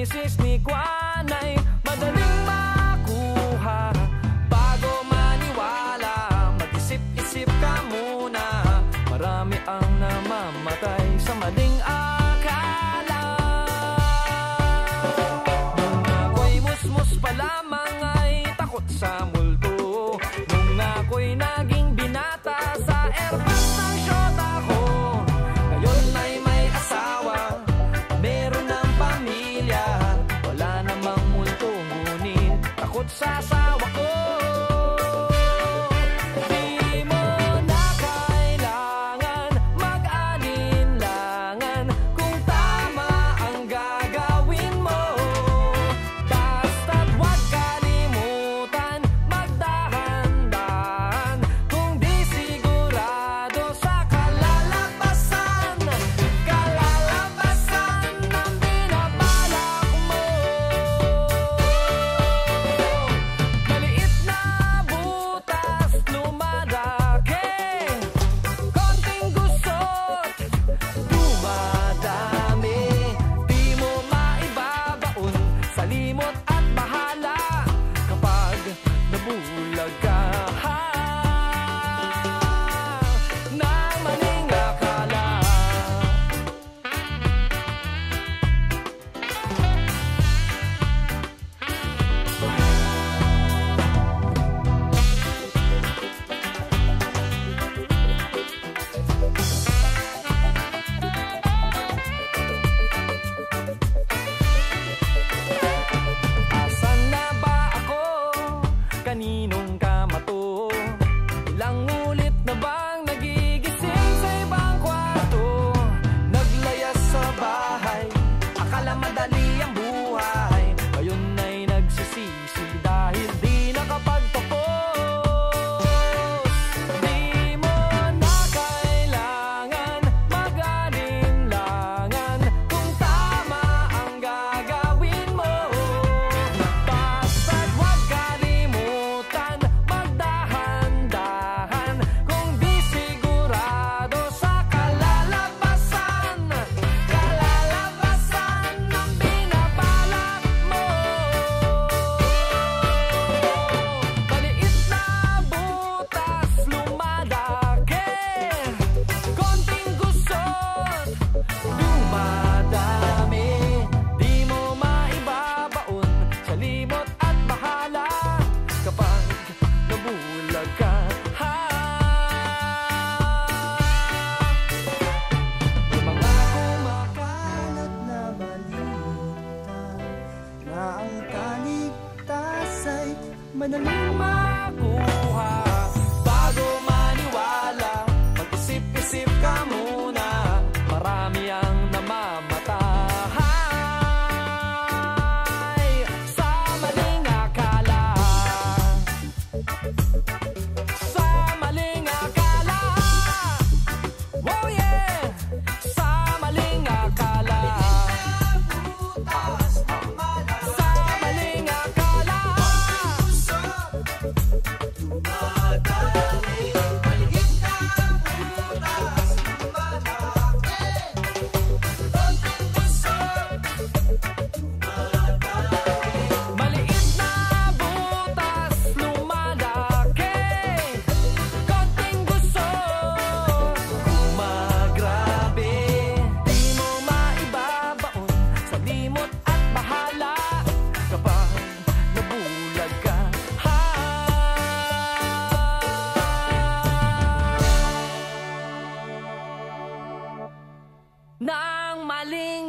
misis ni Kwanay Madaling makuha Bago maniwala. Mag-isip-isip ka muna Marami ang namamatay Sa maling akala. Nung ako'y musmus pa lamang bulaga 我们的密码 ng maling